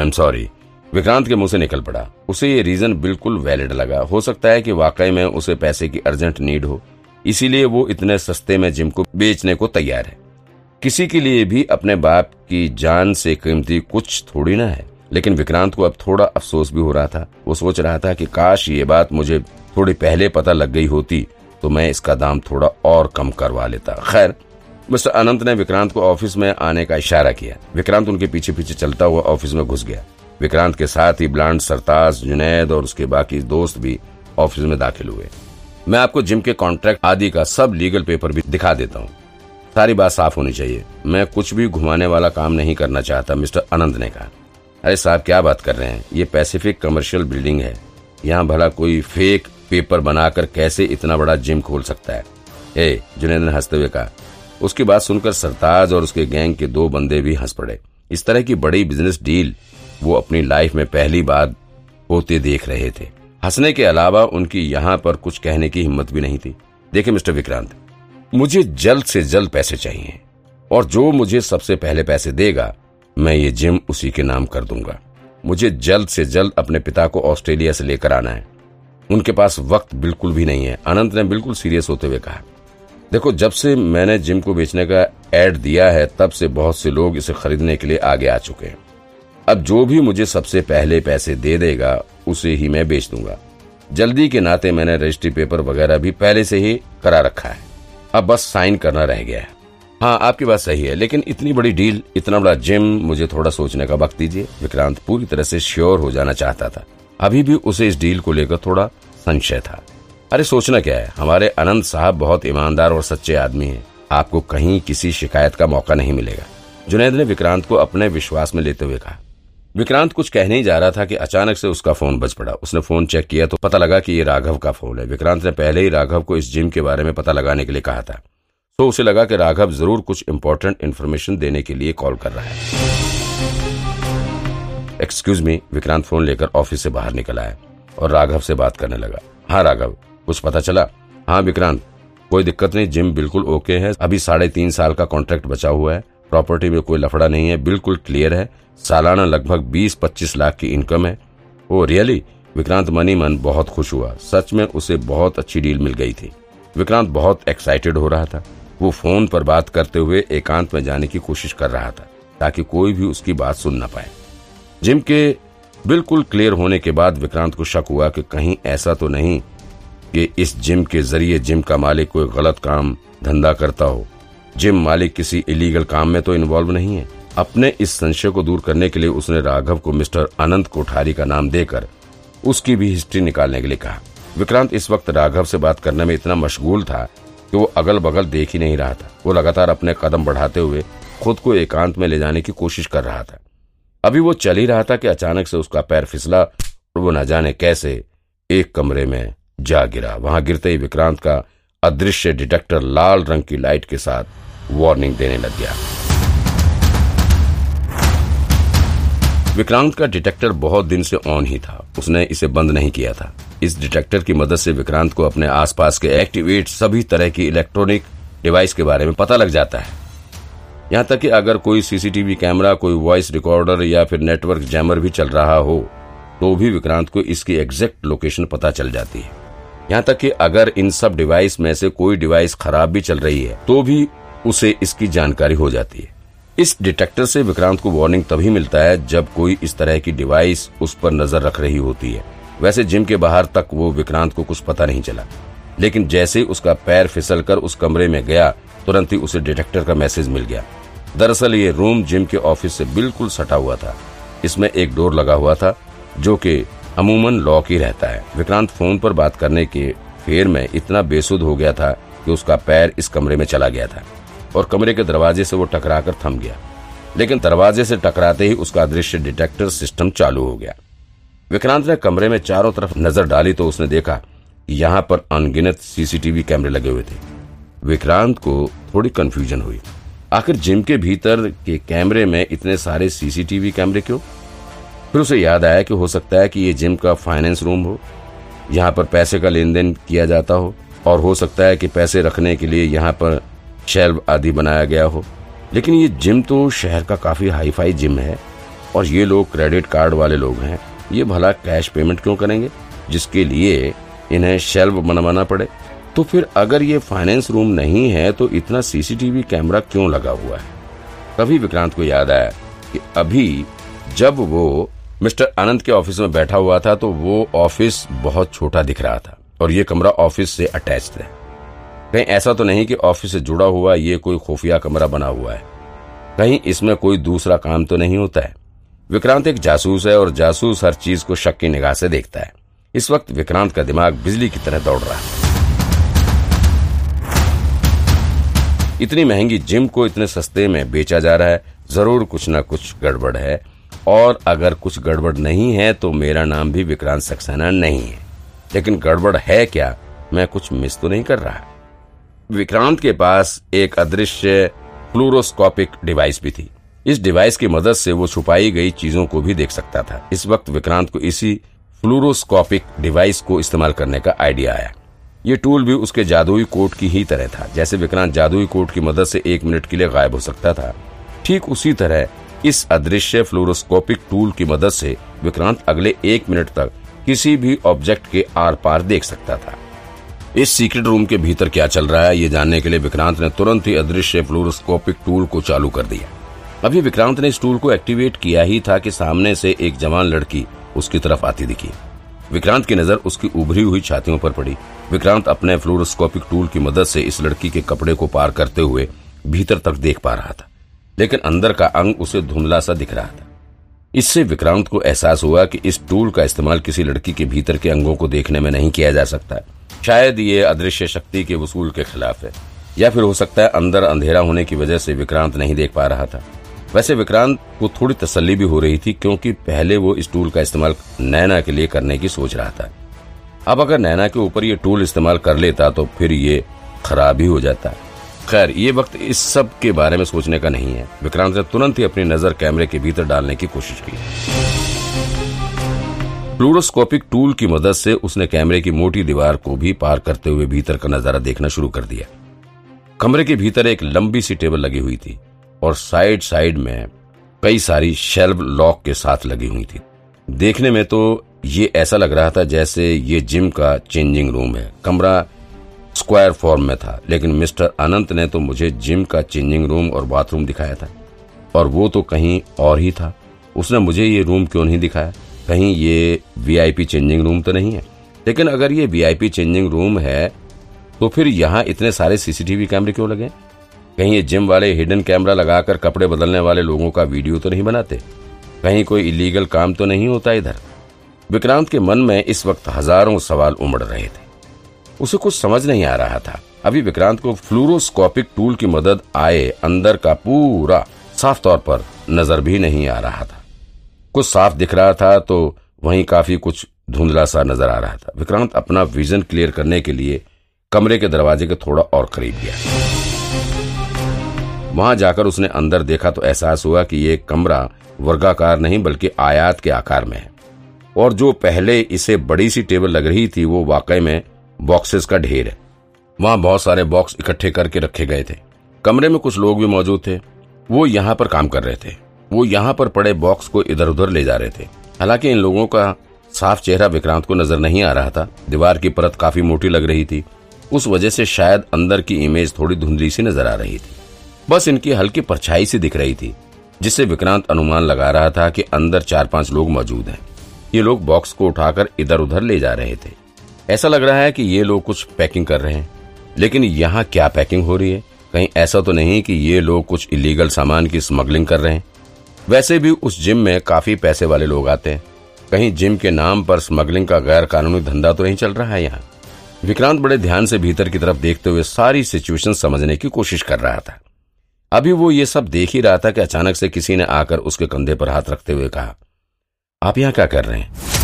I am sorry Vikrant के मुँह से निकल पड़ा। उसे ये रीजन बिल्कुल वैलिड लगा। हो सकता है कि वाकई में उसे पैसे की अर्जेंट नीड हो। इसीलिए वो इतने सस्ते में जिम को बेचने को तैयार है। किसी के लिए भी अपने बाप की जान से कीमती कुछ थोड़ी ना है। लेकिन विक्रांत को अब थोड़ा अफसोस भी हो रहा था। वो सोच रहा था कि काश ये बात मुझे थोड़ी पहले पता लग गई होती तो मैं इसका दाम थोड़ा और कम करवा लेता। खैर मिस्टर अनंत ने विक्रांत को ऑफ़िस में आने का इशारा किया। विक्रांत उनके पीछे पीछे चलता हुआ ऑफ़िस में घुस गया। विक्रांत के साथ ही ब्लांड सरताज, जुनैद और उसके बाकी दोस्त भी ऑफ़िस में दाखिल हुए। मैं आपको जिम के कॉन्ट्रैक्ट आदि का सब लीगल पेपर भी दिखा देता हूँ। सारी बात साफ़ होनी चाहिए। मैं कुछ भी घुमाने वाला काम नहीं करना चाहता, मिस्टर आनंद ने कहा। अरे साहब, क्या बात कर रहे हैं? ये पैसिफिक कमर्शियल बिल्डिंग है। यहाँ भला कोई फेक पेपर बनाकर कैसे इतना बड़ा जिम खोल सकता है? ए, जुनेद ने हँसते हुए कहा उसकी बात सुनकर सरताज और उसके गैंग के दो बंदे भी हंस पड़े। इस तरह की बड़ी बिज़नेस डील वो अपनी लाइफ में पहली बार होते देख रहे थे। हंसने के अलावा उनकी यहाँ पर कुछ कहने की हिम्मत भी नहीं थी। देखिए मिस्टर विक्रांत, मुझे जल्द से जल्द पैसे चाहिए और जो मुझे सबसे पहले पैसे देगा, मैं ये जिम उसी के नाम कर दूँगा। मुझे जल्द से जल्द अपने पिता को ऑस्ट्रेलिया से लेकर आना है। उनके पास वक्त बिल्कुल भी नहीं है। अनंत ने बिल्कुल सीरियस होते हुए कहा देखो, जब से मैंने जिम को बेचने का एड दिया है, तब से बहुत से लोग इसे खरीदने के लिए आगे आ चुके हैं। अब जो भी मुझे सबसे पहले पैसे दे देगा, उसे ही मैं बेच दूँगा। जल्दी के नाते मैंने रजिस्ट्री पेपर वगैरह भी पहले से ही करा रखा है। अब बस साइन करना रह गया है। हाँ आपकी बात सही है, लेकिन इतनी बड़ी डील, इतना बड़ा जिम, मुझे थोड़ा सोचने का वक्त दीजिए। विक्रांत पूरी तरह से श्योर हो जाना चाहता था। अभी भी उसे इस डील को लेकर थोड़ा संशय था। अरे सोचना क्या है? हमारे अनंत साहब बहुत ईमानदार और सच्चे आदमी हैं। आपको कहीं किसी शिकायत का मौका नहीं मिलेगा। जुनेद ने विक्रांत को अपने विश्वास में लेते हुए कहा। विक्रांत कुछ कहने ही जा रहा था कि अचानक से उसका फ़ोन बज पड़ा। उसने फ़ोन चेक किया तो पता लगा कि ये राघव का फ़ोन है। विक्रांत ने पहले ही राघव को इस जिम के बारे में पता लगाने के लिए कहा था। तो उसे लगा कि राघव ज़रूर कुछ इंपॉर्टेंट इन्फॉर्मेशन देने के लिए कॉल कर रहा है। एक्सक्यूज मी विक्रांत फ़ोन लेकर ऑफ़िस से बाहर निकल आया और राघव से बात करने लगा। हाँ राघव कुछ पता चला हाँ विक्रांत, कोई दिक्कत नहीं, जिम बिल्कुल ओके है, अभी साढ़े तीन साल का कॉन्ट्रैक्ट बचा हुआ है, प्रॉपर्टी में कोई लफड़ा नहीं है, बिल्कुल क्लियर है, सालाना लगभग 20-25 लाख की इनकम है। ओ, रियली? विक्रांत मनी मन बहुत खुश हुआ, सच में उसे बहुत अच्छी डील मिल गई थी। विक्रांत बहुत एक्साइटेड हो रहा था, वो फ़ोन पर बात करते हुए एकांत में जाने की कोशिश कर रहा था, ताकि कोई भी उसकी बात सुन न पाए। जिम के बिल्कुल क्लियर होने के बाद विक्रांत को शक हुआ कि कहीं ऐसा तो नहीं कि इस जिम के ज़रिए जिम का मालिक कोई गलत काम, धंधा करता हो। जिम मालिक किसी इलीगल काम में तो इन्वॉल्व नहीं है। अपने इस संशय को दूर करने के लिए उसने राघव को मिस्टर अनंत कोठारी का नाम देकर उसकी भी हिस्ट्री निकालने के लिए कहा। विक्रांत इस वक्त राघव से बात करने में इतना मशगूल था कि वो अगल बगल देख ही नहीं रहा था। वो लगातार अपने कदम बढ़ाते हुए खुद को एकांत में ले जाने की कोशिश कर रहा था। अभी वो चल ही रहा था कि अचानक से उसका पैर फिसला और वो न जाने कैसे एक कमरे में जा गिरा। वहाँ गिरते ही विक्रांत का अदृश्य डिटेक्टर लाल रंग की लाइट के साथ वार्निंग देने लग गया। विक्रांत का डिटेक्टर बहुत दिन से ऑन ही था। उसने इसे बंद नहीं किया था। इस डिटेक्टर की मदद से विक्रांत को अपने आसपास के एक्टिवेट सभी तरह की इलेक्ट्रॉनिक डिवाइस के बारे में पता लग जाता है। यहाँ तक कि अगर कोई सीसीटीवी कैमरा, कोई वॉइस रिकॉर्डर या फिर नेटवर्क जैमर भी चल रहा हो तो भी विक्रांत को इसकी एग्जैक्ट लोकेशन पता चल जाती है। यहाँ तक कि अगर इन सब डिवाइस में से कोई डिवाइस खराब भी चल रही है तो भी उसे इसकी जानकारी हो जाती है। इस डिटेक्टर से विक्रांत को वार्निंग तभी मिलता है जब कोई इस तरह की डिवाइस उस पर नज़र रख रही होती है। वैसे जिम के बाहर तक वो विक्रांत को कुछ पता नहीं चला। लेकिन जैसे उसका पैर फिसल कर उस कमरे में गया, तुरंत ही उसे डिटेक्टर का मैसेज मिल गया। दरअसल ये रूम जिम के ऑफ़िस से बिल्कुल सटा हुआ था। इसमें एक डोर लगा हुआ था, जो कि अमूमन लॉक ही रहता है। विक्रांत फ़ोन पर बात करने के फेर में इतना बेसुध हो गया था कि उसका पैर इस कमरे में चला गया था और कमरे के दरवाजे से वो टकराकर थम गया। लेकिन दरवाजे से टकराते ही उसका दृश्य डिटेक्टर सिस्टम चालू हो गया। विक्रांत ने कमरे में चारों तरफ़ नज़र डाली तो उसने देखा कि यहाँ पर अनगिनत सीसीटीवी कैमरे लगे हुए थे। विक्रांत को थोड़ी कंफ्यूजन हुई। आखिर जिम के भीतर के कैमरे में इतने सारे सीसीटीवी कैमरे क्यों? फिर उसे याद आया कि हो सकता है कि ये जिम का फाइनेंस रूम हो, यहाँ पर पैसे का लेन देन किया जाता हो, और हो सकता है कि पैसे रखने के लिए यहाँ पर शेल्व आदि बनाया गया हो। लेकिन ये जिम तो शहर का काफ़ी हाई फाई जिम है, और ये लोग क्रेडिट कार्ड वाले लोग हैं। ये भला कैश पेमेंट क्यों करेंगे, जिसके लिए इन्हें शेल्व बनवाना पड़े? तो फिर अगर ये फाइनेंस रूम नहीं है तो इतना सीसीटीवी कैमरा क्यों लगा हुआ है? तभी विक्रांत को याद आया कि अभी जब वो मिस्टर आनंद के ऑफ़िस में बैठा हुआ था तो वो ऑफ़िस बहुत छोटा दिख रहा था और ये कमरा ऑफ़िस से अटैच है। कहीं ऐसा तो नहीं कि ऑफ़िस से जुड़ा हुआ ये कोई खुफिया कमरा बना हुआ है। कहीं इसमें कोई दूसरा काम तो नहीं होता है। विक्रांत एक जासूस है और जासूस हर चीज़ को शक की निगाह से देखता है। इस वक्त विक्रांत का दिमाग बिजली की तरह दौड़ रहा है। इतनी महँगी जिम को इतने सस्ते में बेचा जा रहा है, ज़रूर कुछ ना कुछ गड़बड़ है। और अगर कुछ गड़बड़ नहीं है तो मेरा नाम भी विक्रांत सक्सेना नहीं है। लेकिन गड़बड़ है क्या? मैं कुछ मिस तो नहीं कर रहा। विक्रांत के पास एक अदृश्य फ्लूरोस्कोपिक डिवाइस भी थी। इस डिवाइस की मदद से वो छुपाई गई चीज़ों को भी देख सकता था। इस वक्त विक्रांत को इसी फ्लूरोस्कोपिक डिवाइस को इस्तेमाल करने का आइडिया आया। ये टूल भी उसके जादुई कोट की ही तरह था। जैसे विक्रांत जादुई कोट की मदद से एक मिनट के लिए गायब हो सकता था। ठीक उसी तरह इस अदृश्य फ्लोरोस्कोपिक टूल की मदद से विक्रांत अगले एक मिनट तक किसी भी ऑब्जेक्ट के आर पार देख सकता था। इस सीक्रेट रूम के भीतर क्या चल रहा है, ये जानने के लिए विक्रांत ने तुरंत ही अदृश्य फ्लोरोस्कोपिक टूल को चालू कर दिया। अभी विक्रांत ने इस टूल को एक्टिवेट किया ही था कि सामने से एक जवान लड़की उसकी तरफ़ आती दिखी। विक्रांत की नज़र उसकी उभरी हुई छातियों पर पड़ी। विक्रांत अपने फ्लोरोस्कोपिक टूल की मदद से इस लड़की के कपड़े को पार करते हुए भीतर तक देख पा रहा था। लेकिन अंदर का अंग उसे धुंधला सा दिख रहा था। इससे विक्रांत को एहसास हुआ कि इस टूल का इस्तेमाल किसी लड़की के भीतर के अंगों को देखने में नहीं किया जा सकता। शायद ये अदृश्य शक्ति के वसूल के खिलाफ है, या फिर हो सकता है अंदर अंधेरा होने की वजह से विक्रांत नहीं देख पा रहा था। वैसे विक्रांत को थोड़ी तसल्ली भी हो रही थी, क्योंकि पहले वो इस टूल का इस्तेमाल नैना के लिए करने की सोच रहा था। अब अगर नैना के ऊपर ये टूल इस्तेमाल कर लेता तो फिर ये खराब ही हो जाता। खैर, ये वक्त इस सब के बारे में सोचने का नहीं है। विक्रांत ने तुरंत ही अपनी नज़र कैमरे के भीतर डालने की कोशिश की। फ्लूरोस्कोपिक टूल की मदद से उसने कैमरे की मोटी दीवार को भी पार करते हुए भीतर का नज़ारा देखना शुरू कर दिया। कमरे के भीतर एक लंबी सी टेबल लगी हुई थी और साइड साइड में कई सारी शेल्फ लॉक के साथ लगी हुई थी। देखने में तो ये ऐसा लग रहा था जैसे ये जिम का चेंजिंग रूम है। कमरा स्क्वायर फॉर्म में था, लेकिन मिस्टर अनंत ने तो मुझे जिम का चेंजिंग रूम और बाथरूम दिखाया था। और वो तो कहीं और ही था। उसने मुझे ये रूम क्यों नहीं दिखाया? कहीं ये वीआईपी चेंजिंग रूम तो नहीं है। लेकिन अगर ये वीआईपी चेंजिंग रूम है तो फिर यहाँ इतने सारे सीसीटीवी कैमरे क्यों लगे? कहीं ये जिम वाले हिडन कैमरा लगाकर कपड़े बदलने वाले लोगों का वीडियो तो नहीं बनाते? कहीं कोई इलीगल काम तो नहीं होता इधर? विक्रांत के मन में इस वक्त हज़ारों सवाल उमड़ रहे थे। उसे कुछ समझ नहीं आ रहा था। अभी विक्रांत को फ्लूरोस्कोपिक टूल की मदद आए अंदर का पूरा साफ़ तौर पर नज़र भी नहीं आ रहा था। कुछ साफ़ दिख रहा था तो वहीं काफ़ी कुछ धुंधला सा नज़र आ रहा था। विक्रांत अपना विजन क्लियर करने के लिए कमरे के दरवाजे के थोड़ा और करीब गया। वहाँ जाकर उसने अंदर देखा तो एहसास हुआ कि ये कमरा वर्गाकार नहीं बल्कि आयात के आकार में है। और जो पहले इसे बड़ी सी टेबल लग रही थी वो वाकई में बॉक्सेस का ढेर है। वहाँ बहुत सारे बॉक्स इकट्ठे करके रखे गए थे। कमरे में कुछ लोग भी मौजूद थे। वो यहाँ पर काम कर रहे थे। वो यहाँ पर पड़े बॉक्स को इधर उधर ले जा रहे थे। हालाँकि इन लोगों का साफ़ चेहरा विक्रांत को नज़र नहीं आ रहा था। दीवार की परत काफ़ी मोटी लग रही थी। उस वजह से शायद अंदर की इमेज थोड़ी धुंधली सी नज़र आ रही थी। बस इनकी हल्की परछाई सी दिख रही थी, जिससे विक्रांत अनुमान लगा रहा था कि अंदर चार पाँच लोग मौजूद हैं। ये लोग बॉक्स को उठाकर इधर उधर ले जा रहे थे। ऐसा लग रहा है कि ये लोग कुछ पैकिंग कर रहे हैं। लेकिन यहाँ क्या पैकिंग हो रही है? कहीं ऐसा तो नहीं कि ये लोग कुछ इलीगल सामान की स्मगलिंग कर रहे हैं। वैसे भी उस जिम में काफ़ी पैसे वाले लोग आते हैं। कहीं जिम के नाम पर स्मगलिंग का गैर कानूनी धंधा तो नहीं चल रहा है यहाँ। विक्रांत बड़े ध्यान से भीतर की तरफ़ देखते हुए सारी सिचुएशन समझने की कोशिश कर रहा था। अभी वो ये सब देख ही रहा था कि अचानक से किसी ने आकर उसके कंधे पर हाथ रखते हुए कहा, आप यहाँ क्या कर रहे हैं?